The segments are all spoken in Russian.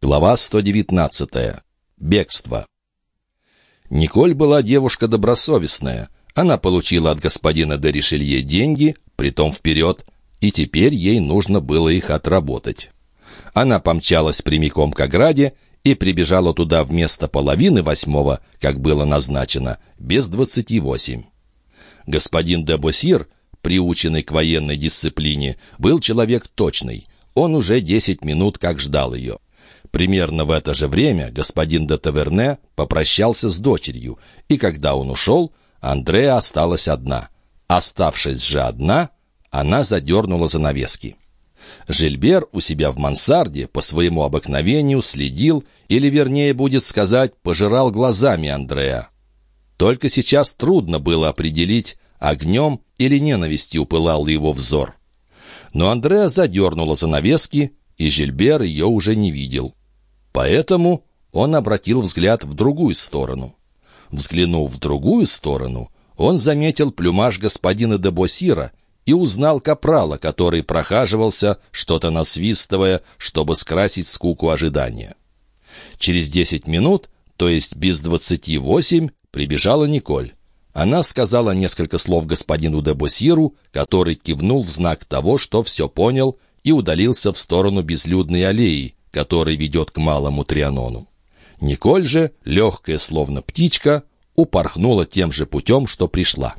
Глава 119. Бегство. Николь была девушка добросовестная. Она получила от господина де Ришелье деньги, притом вперед, и теперь ей нужно было их отработать. Она помчалась прямиком к ограде и прибежала туда вместо половины восьмого, как было назначено, без двадцати восемь. Господин де Босир, приученный к военной дисциплине, был человек точный. Он уже десять минут как ждал ее. Примерно в это же время господин де Таверне попрощался с дочерью, и когда он ушел, Андреа осталась одна. Оставшись же одна, она задернула занавески. Жильбер у себя в мансарде по своему обыкновению следил, или, вернее, будет сказать, пожирал глазами Андрея. Только сейчас трудно было определить, огнем или ненавистью пылал его взор. Но Андреа задернула занавески, и Жильбер ее уже не видел. Поэтому он обратил взгляд в другую сторону. Взглянув в другую сторону, он заметил плюмаж господина де Босира и узнал капрала, который прохаживался, что-то насвистывая, чтобы скрасить скуку ожидания. Через десять минут, то есть без двадцати восемь, прибежала Николь. Она сказала несколько слов господину де Босиру, который кивнул в знак того, что все понял, и удалился в сторону безлюдной аллеи, который ведет к малому Трианону. Николь же, легкая словно птичка, упорхнула тем же путем, что пришла.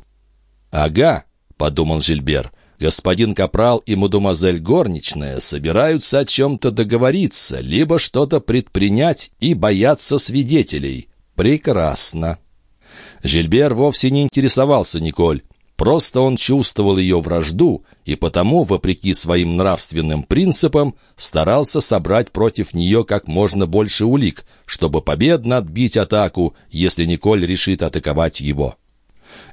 «Ага», — подумал Жильбер, — «господин Капрал и мадемуазель горничная собираются о чем-то договориться, либо что-то предпринять и боятся свидетелей. Прекрасно». Жильбер вовсе не интересовался Николь. Просто он чувствовал ее вражду и потому, вопреки своим нравственным принципам, старался собрать против нее как можно больше улик, чтобы победно отбить атаку, если Николь решит атаковать его.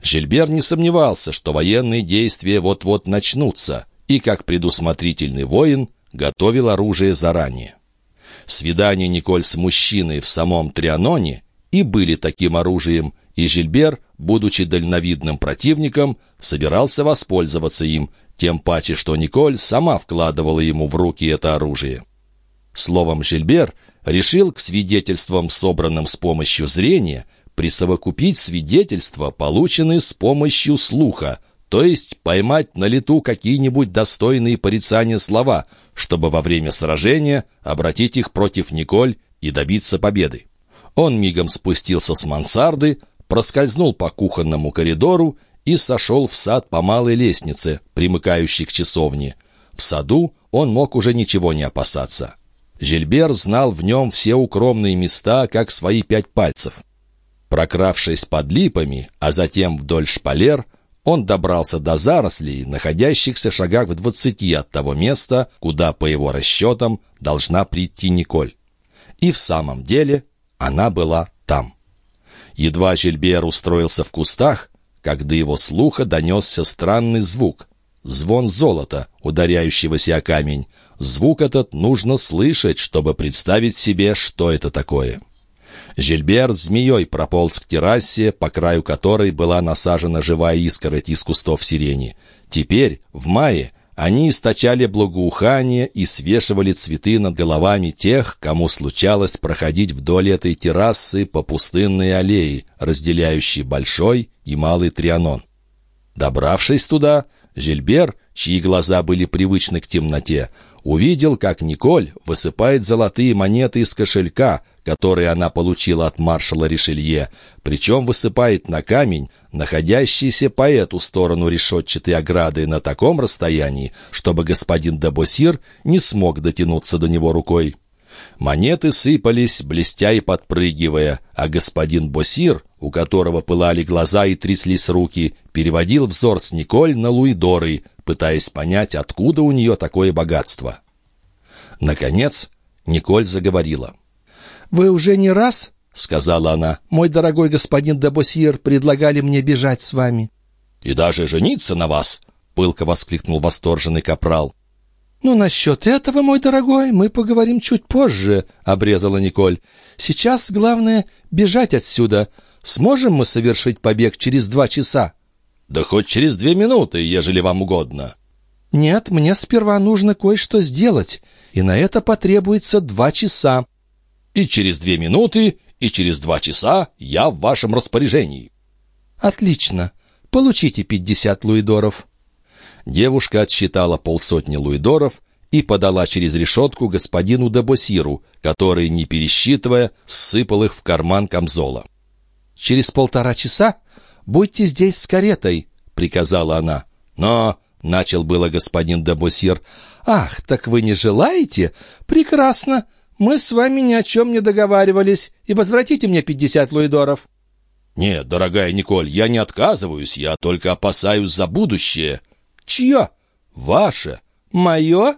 Жильбер не сомневался, что военные действия вот-вот начнутся, и, как предусмотрительный воин, готовил оружие заранее. Свидания Николь с мужчиной в самом Трианоне и были таким оружием, и Жильбер, будучи дальновидным противником, собирался воспользоваться им, тем паче, что Николь сама вкладывала ему в руки это оружие. Словом, Жильбер решил к свидетельствам, собранным с помощью зрения, присовокупить свидетельства, полученные с помощью слуха, то есть поймать на лету какие-нибудь достойные порицания слова, чтобы во время сражения обратить их против Николь и добиться победы. Он мигом спустился с мансарды, проскользнул по кухонному коридору и сошел в сад по малой лестнице, примыкающей к часовне. В саду он мог уже ничего не опасаться. Жильбер знал в нем все укромные места, как свои пять пальцев. Прокравшись под липами, а затем вдоль шпалер, он добрался до зарослей, находящихся шагах в двадцати от того места, куда, по его расчетам, должна прийти Николь. И в самом деле она была там. Едва Жильбер устроился в кустах, как до его слуха донесся странный звук. Звон золота, ударяющегося о камень. Звук этот нужно слышать, чтобы представить себе, что это такое. Жильбер змеей прополз к террасе, по краю которой была насажена живая искороть из кустов сирени. Теперь, в мае, они источали благоухание и свешивали цветы над головами тех, кому случалось проходить вдоль этой террасы по пустынной аллее, разделяющей Большой и Малый Трианон. Добравшись туда, Жильбер, чьи глаза были привычны к темноте, увидел, как Николь высыпает золотые монеты из кошелька, которые она получила от маршала Ришелье, причем высыпает на камень, находящийся по эту сторону решетчатой ограды на таком расстоянии, чтобы господин Дебосир не смог дотянуться до него рукой. Монеты сыпались, блестя и подпрыгивая, а господин Босир, у которого пылали глаза и тряслись руки, переводил взор с Николь на Луидоры, пытаясь понять, откуда у нее такое богатство. Наконец, Николь заговорила. «Вы уже не раз, — сказала она, — мой дорогой господин де Босьер, предлагали мне бежать с вами». «И даже жениться на вас!» — пылко воскликнул восторженный капрал. «Ну, насчет этого, мой дорогой, мы поговорим чуть позже», — обрезала Николь. «Сейчас главное — бежать отсюда. Сможем мы совершить побег через два часа?» «Да хоть через две минуты, ежели вам угодно». «Нет, мне сперва нужно кое-что сделать, и на это потребуется два часа. И через две минуты, и через два часа я в вашем распоряжении». «Отлично. Получите пятьдесят луидоров». Девушка отсчитала полсотни луидоров и подала через решетку господину Дебосиру, который, не пересчитывая, сыпал их в карман камзола. «Через полтора часа будьте здесь с каретой», — приказала она. «Но...» — начал было господин Дебосир. «Ах, так вы не желаете? Прекрасно. Мы с вами ни о чем не договаривались. И возвратите мне пятьдесят луидоров». «Нет, дорогая Николь, я не отказываюсь, я только опасаюсь за будущее». «Чье?» «Ваше». «Мое?»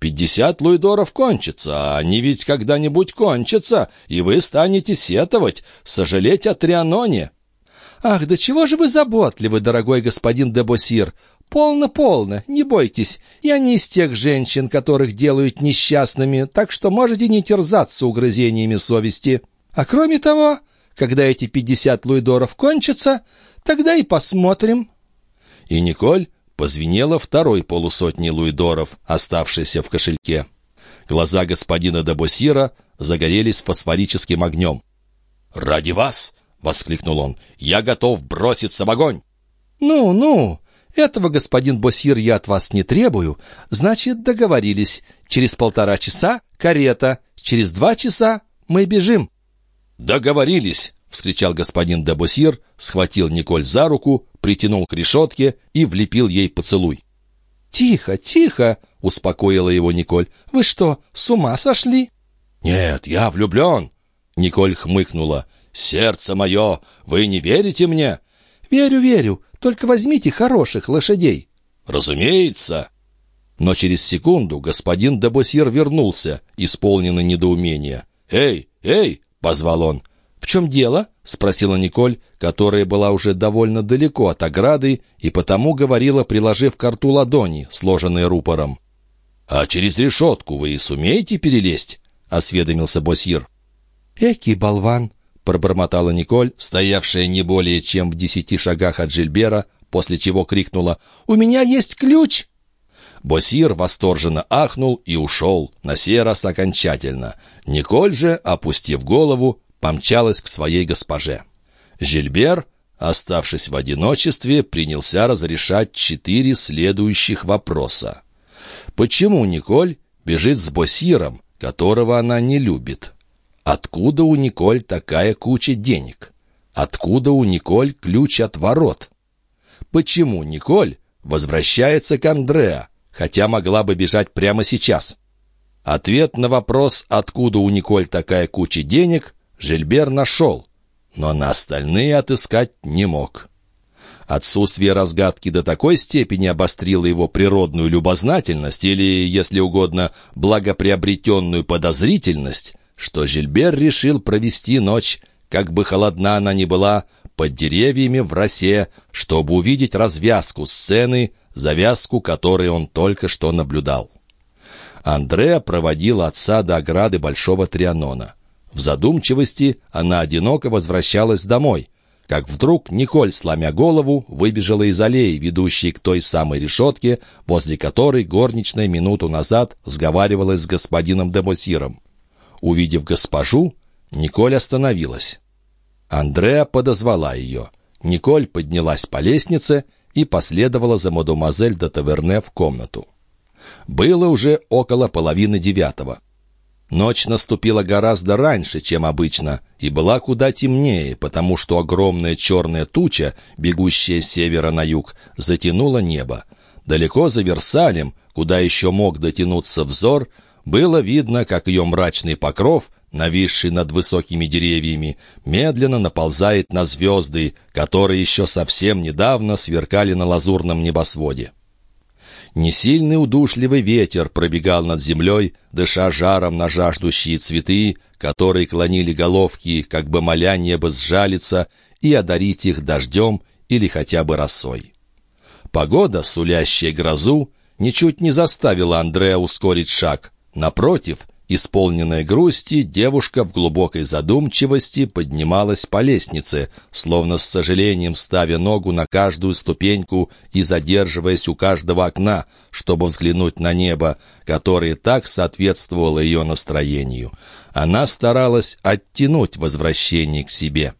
Пятьдесят луидоров кончатся, а они ведь когда-нибудь кончатся, и вы станете сетовать, сожалеть о Трианоне». «Ах, да чего же вы заботливы, дорогой господин де Босир! Полно-полно, не бойтесь, я не из тех женщин, которых делают несчастными, так что можете не терзаться угрызениями совести. А кроме того, когда эти пятьдесят луидоров кончатся, тогда и посмотрим». И Николь позвенело второй полусотни луидоров, оставшейся в кошельке. Глаза господина Дебосира загорелись фосфорическим огнем. «Ради вас!» — воскликнул он. «Я готов броситься в огонь!» «Ну, ну, этого, господин Босир, я от вас не требую. Значит, договорились. Через полтора часа карета, через два часа мы бежим». «Договорились!» — вскричал господин Дебосир, схватил Николь за руку, притянул к решетке и влепил ей поцелуй. «Тихо, тихо!» — успокоила его Николь. «Вы что, с ума сошли?» «Нет, я влюблен!» Николь хмыкнула. «Сердце мое, вы не верите мне?» «Верю, верю. Только возьмите хороших лошадей». «Разумеется!» Но через секунду господин Дебосир вернулся, исполненный недоумения. «Эй, эй!» — позвал он. «В чем дело?» — спросила Николь, которая была уже довольно далеко от ограды и потому говорила, приложив к рту ладони, сложенные рупором. «А через решетку вы и сумеете перелезть?» — осведомился Босьер. «Экий болван!» — пробормотала Николь, стоявшая не более чем в десяти шагах от Жильбера, после чего крикнула «У меня есть ключ!» Босир восторженно ахнул и ушел, на сей раз окончательно. Николь же, опустив голову, помчалась к своей госпоже. Жильбер, оставшись в одиночестве, принялся разрешать четыре следующих вопроса. Почему Николь бежит с Босиром, которого она не любит? Откуда у Николь такая куча денег? Откуда у Николь ключ от ворот? Почему Николь возвращается к Андреа, хотя могла бы бежать прямо сейчас? Ответ на вопрос, откуда у Николь такая куча денег, Жильбер нашел, но на остальные отыскать не мог. Отсутствие разгадки до такой степени обострило его природную любознательность или, если угодно, благоприобретенную подозрительность, что Жильбер решил провести ночь, как бы холодна она ни была, под деревьями в росе, чтобы увидеть развязку сцены, завязку которой он только что наблюдал. Андреа проводил отца до ограды Большого Трианона. В задумчивости она одиноко возвращалась домой, как вдруг Николь, сломя голову, выбежала из аллеи, ведущей к той самой решетке, возле которой горничная минуту назад сговаривалась с господином Демосиром. Увидев госпожу, Николь остановилась. Андреа подозвала ее. Николь поднялась по лестнице и последовала за мадемуазель де Таверне в комнату. Было уже около половины девятого. Ночь наступила гораздо раньше, чем обычно, и была куда темнее, потому что огромная черная туча, бегущая с севера на юг, затянула небо. Далеко за Версалем, куда еще мог дотянуться взор, было видно, как ее мрачный покров, нависший над высокими деревьями, медленно наползает на звезды, которые еще совсем недавно сверкали на лазурном небосводе. Несильный удушливый ветер пробегал над землей, дыша жаром на жаждущие цветы, которые клонили головки, как бы моля небо сжалиться и одарить их дождем или хотя бы росой. Погода, сулящая грозу, ничуть не заставила Андрея ускорить шаг. Напротив, Исполненная грусти, девушка в глубокой задумчивости поднималась по лестнице, словно с сожалением ставя ногу на каждую ступеньку и задерживаясь у каждого окна, чтобы взглянуть на небо, которое так соответствовало ее настроению. Она старалась оттянуть возвращение к себе.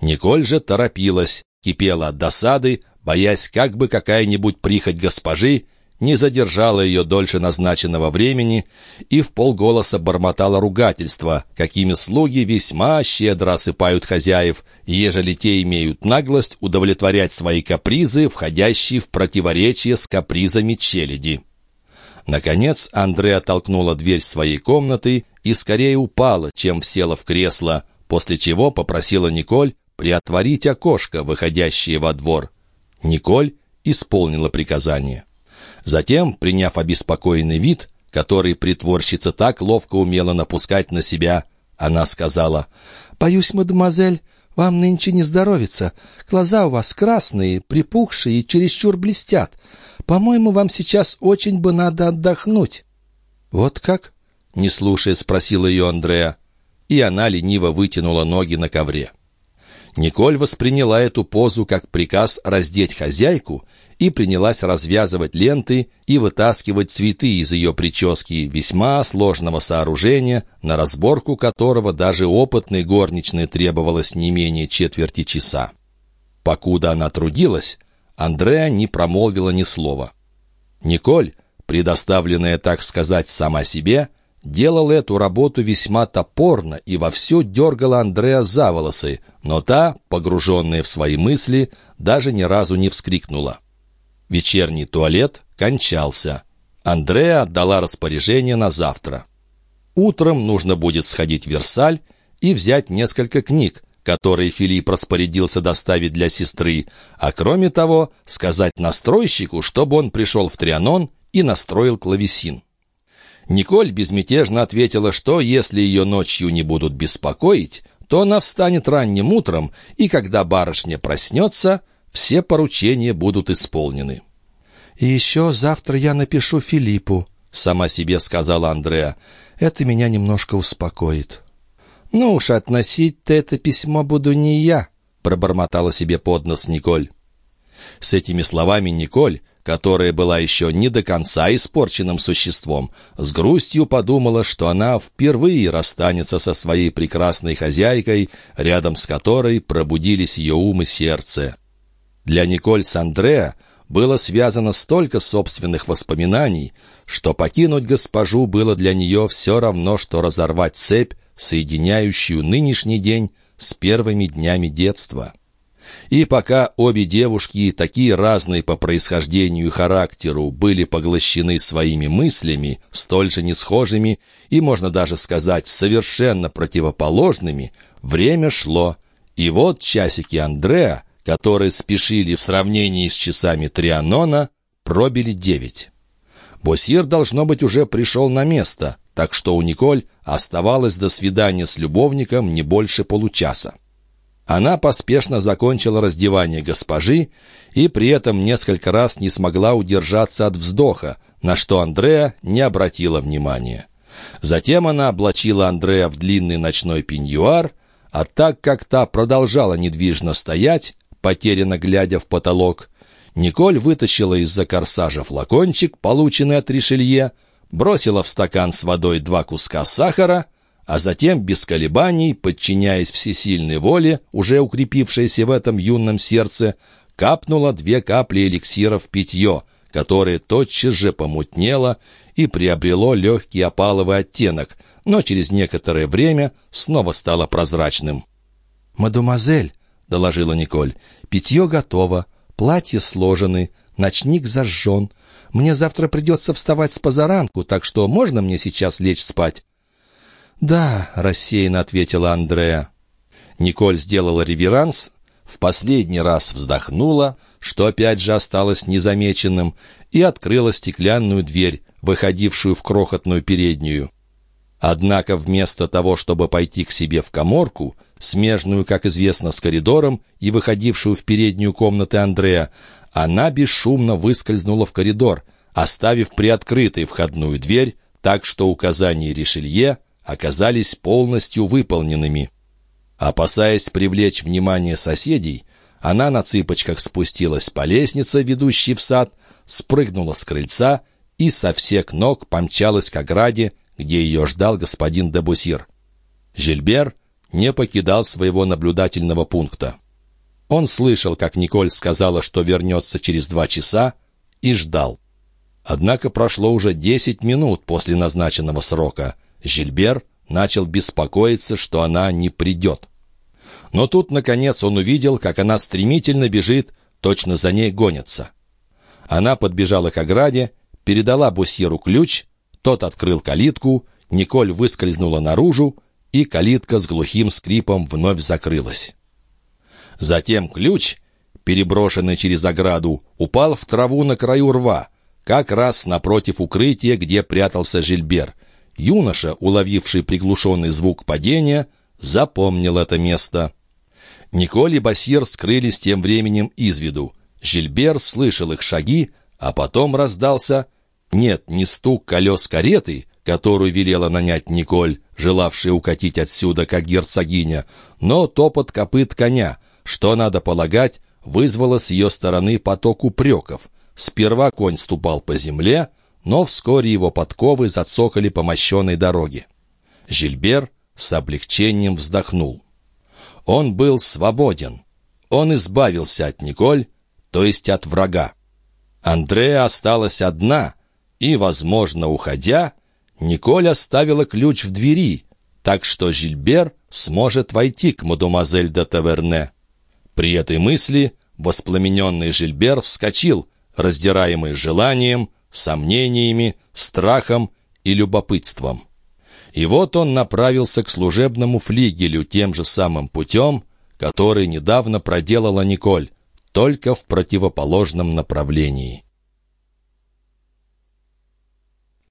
Николь же торопилась, кипела от досады, боясь, как бы какая-нибудь прихоть госпожи не задержала ее дольше назначенного времени и в полголоса бормотала ругательства, какими слуги весьма щедро осыпают хозяев, ежели те имеют наглость удовлетворять свои капризы, входящие в противоречие с капризами челяди. Наконец Андреа толкнула дверь своей комнаты и скорее упала, чем села в кресло, после чего попросила Николь приотворить окошко, выходящее во двор. Николь исполнила приказание. Затем, приняв обеспокоенный вид, который притворщица так ловко умела напускать на себя, она сказала, «Боюсь, мадемуазель, вам нынче не здоровится. Глаза у вас красные, припухшие и чересчур блестят. По-моему, вам сейчас очень бы надо отдохнуть». «Вот как?» — не слушая, спросил ее Андреа. И она лениво вытянула ноги на ковре. Николь восприняла эту позу как приказ раздеть хозяйку и принялась развязывать ленты и вытаскивать цветы из ее прически, весьма сложного сооружения, на разборку которого даже опытной горничной требовалось не менее четверти часа. Покуда она трудилась, Андреа не промолвила ни слова. Николь, предоставленная, так сказать, сама себе, делал эту работу весьма топорно и вовсю дергала Андреа за волосы, но та, погруженная в свои мысли, даже ни разу не вскрикнула. Вечерний туалет кончался. Андреа отдала распоряжение на завтра. Утром нужно будет сходить в Версаль и взять несколько книг, которые Филипп распорядился доставить для сестры, а кроме того, сказать настройщику, чтобы он пришел в Трианон и настроил клавесин. Николь безмятежно ответила, что если ее ночью не будут беспокоить, то она встанет ранним утром, и когда барышня проснется, все поручения будут исполнены. «И еще завтра я напишу Филиппу», — сама себе сказала Андреа. «Это меня немножко успокоит». «Ну уж относить-то это письмо буду не я», — пробормотала себе под нос Николь. С этими словами Николь, которая была еще не до конца испорченным существом, с грустью подумала, что она впервые расстанется со своей прекрасной хозяйкой, рядом с которой пробудились ее ум и сердце. Для Николь с Андреа было связано столько собственных воспоминаний, что покинуть госпожу было для нее все равно, что разорвать цепь, соединяющую нынешний день с первыми днями детства. И пока обе девушки, такие разные по происхождению и характеру, были поглощены своими мыслями, столь же несхожими и, можно даже сказать, совершенно противоположными, время шло, и вот часики Андреа которые спешили в сравнении с часами Трианона, пробили девять. Босьер, должно быть, уже пришел на место, так что у Николь оставалось до свидания с любовником не больше получаса. Она поспешно закончила раздевание госпожи и при этом несколько раз не смогла удержаться от вздоха, на что Андреа не обратила внимания. Затем она облачила Андреа в длинный ночной пеньюар, а так как та продолжала недвижно стоять, потерянно глядя в потолок. Николь вытащила из-за корсажа флакончик, полученный от Ришелье, бросила в стакан с водой два куска сахара, а затем, без колебаний, подчиняясь всесильной воле, уже укрепившейся в этом юном сердце, капнула две капли эликсира в питье, которое тотчас же помутнело и приобрело легкий опаловый оттенок, но через некоторое время снова стало прозрачным. «Мадемуазель», — доложила Николь. «Питье готово, платья сложены, ночник зажжен. Мне завтра придется вставать с позаранку, так что можно мне сейчас лечь спать?» «Да», — рассеянно ответила Андреа. Николь сделала реверанс, в последний раз вздохнула, что опять же осталось незамеченным, и открыла стеклянную дверь, выходившую в крохотную переднюю. Однако вместо того, чтобы пойти к себе в коморку, смежную, как известно, с коридором и выходившую в переднюю комнаты Андрея, она бесшумно выскользнула в коридор, оставив приоткрытой входную дверь, так что указания Ришелье оказались полностью выполненными. Опасаясь привлечь внимание соседей, она на цыпочках спустилась по лестнице, ведущей в сад, спрыгнула с крыльца и со всех ног помчалась к ограде, где ее ждал господин Дебусир. Жильбер не покидал своего наблюдательного пункта. Он слышал, как Николь сказала, что вернется через два часа, и ждал. Однако прошло уже десять минут после назначенного срока. Жильбер начал беспокоиться, что она не придет. Но тут, наконец, он увидел, как она стремительно бежит, точно за ней гонится. Она подбежала к ограде, передала Бусьеру ключ, тот открыл калитку, Николь выскользнула наружу, и калитка с глухим скрипом вновь закрылась. Затем ключ, переброшенный через ограду, упал в траву на краю рва, как раз напротив укрытия, где прятался Жильбер. Юноша, уловивший приглушенный звук падения, запомнил это место. Николь и Басир скрылись тем временем из виду. Жильбер слышал их шаги, а потом раздался... Нет, не стук колес кареты, которую велела нанять Николь, желавшая укатить отсюда, как герцогиня, но топот копыт коня, что, надо полагать, вызвало с ее стороны поток упреков. Сперва конь ступал по земле, но вскоре его подковы зацокали по мощенной дороге. Жильбер с облегчением вздохнул. Он был свободен. Он избавился от Николь, то есть от врага. Андрея осталась одна, и, возможно, уходя, Николь оставила ключ в двери, так что Жильбер сможет войти к мадемуазель де Таверне. При этой мысли воспламененный Жильбер вскочил, раздираемый желанием, сомнениями, страхом и любопытством. И вот он направился к служебному флигелю тем же самым путем, который недавно проделала Николь, только в противоположном направлении.